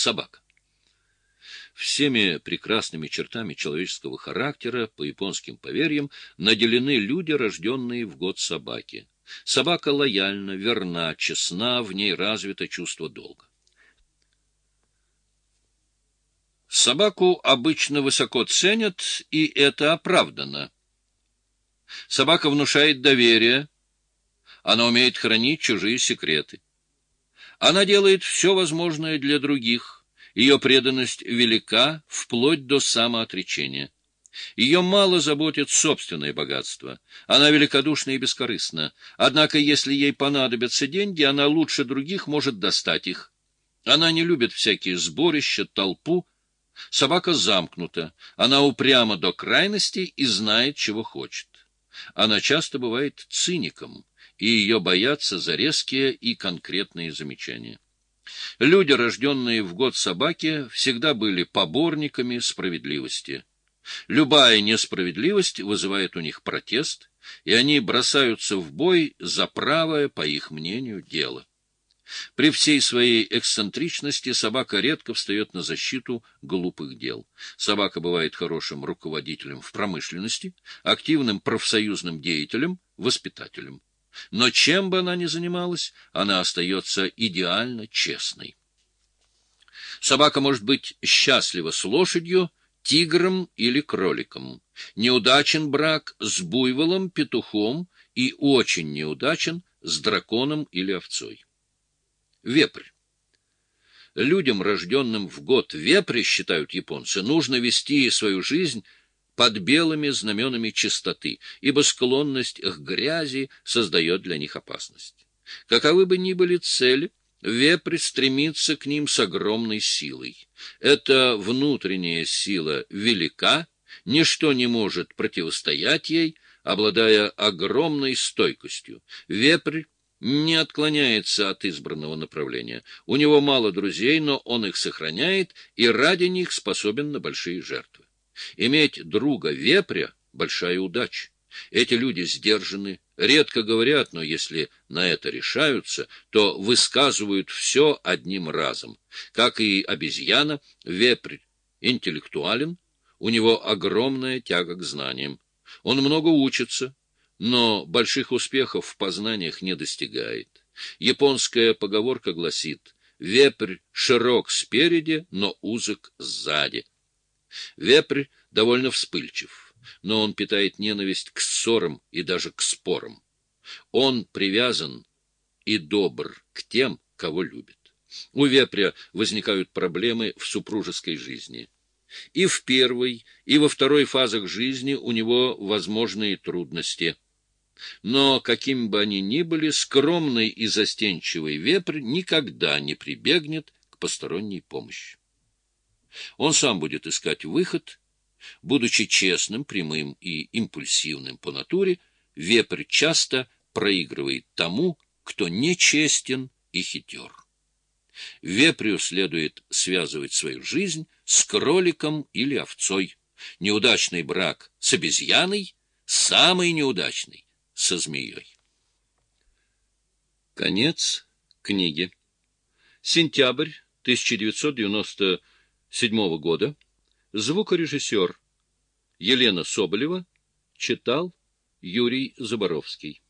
собака. Всеми прекрасными чертами человеческого характера, по японским поверьям, наделены люди, рожденные в год собаки. Собака лояльна, верна, честна, в ней развито чувство долга. Собаку обычно высоко ценят, и это оправдано. Собака внушает доверие, она умеет хранить чужие секреты. Она делает все возможное для других, ее преданность велика, вплоть до самоотречения. Ее мало заботит собственное богатство. Она великодушна и бескорыстна. Однако, если ей понадобятся деньги, она лучше других может достать их. Она не любит всякие сборища, толпу. Собака замкнута. Она упряма до крайности и знает, чего хочет. Она часто бывает циником, и ее боятся за резкие и конкретные замечания. Люди, рожденные в год собаки, всегда были поборниками справедливости. Любая несправедливость вызывает у них протест, и они бросаются в бой за правое, по их мнению, дело. При всей своей эксцентричности собака редко встает на защиту глупых дел. Собака бывает хорошим руководителем в промышленности, активным профсоюзным деятелем, воспитателем. Но чем бы она ни занималась, она остается идеально честной. Собака может быть счастлива с лошадью, тигром или кроликом. Неудачен брак с буйволом, петухом и очень неудачен с драконом или овцой. Вепрь. Людям, рожденным в год вепря, считают японцы, нужно вести свою жизнь под белыми знаменами чистоты, ибо склонность к грязи создает для них опасность. Каковы бы ни были цели, вепрь стремится к ним с огромной силой. Эта внутренняя сила велика, ничто не может противостоять ей, обладая огромной стойкостью. Вепрь не отклоняется от избранного направления. У него мало друзей, но он их сохраняет и ради них способен на большие жертвы. Иметь друга вепря — большая удача. Эти люди сдержаны, редко говорят, но если на это решаются, то высказывают все одним разом. Как и обезьяна, вепрь интеллектуален, у него огромная тяга к знаниям. Он много учится, но больших успехов в познаниях не достигает. Японская поговорка гласит «Вепрь широк спереди, но узок сзади». Вепрь довольно вспыльчив, но он питает ненависть к ссорам и даже к спорам. Он привязан и добр к тем, кого любит. У вепря возникают проблемы в супружеской жизни. И в первой, и во второй фазах жизни у него возможные трудности – но, какими бы они ни были, скромный и застенчивый вепрь никогда не прибегнет к посторонней помощи. Он сам будет искать выход. Будучи честным, прямым и импульсивным по натуре, вепрь часто проигрывает тому, кто нечестен и хитер. Вепрю следует связывать свою жизнь с кроликом или овцой. Неудачный брак с обезьяной – самый неудачный со змеей. Конец книги. Сентябрь 1997 года. Звукорежиссер Елена Соболева читал Юрий Заборовский.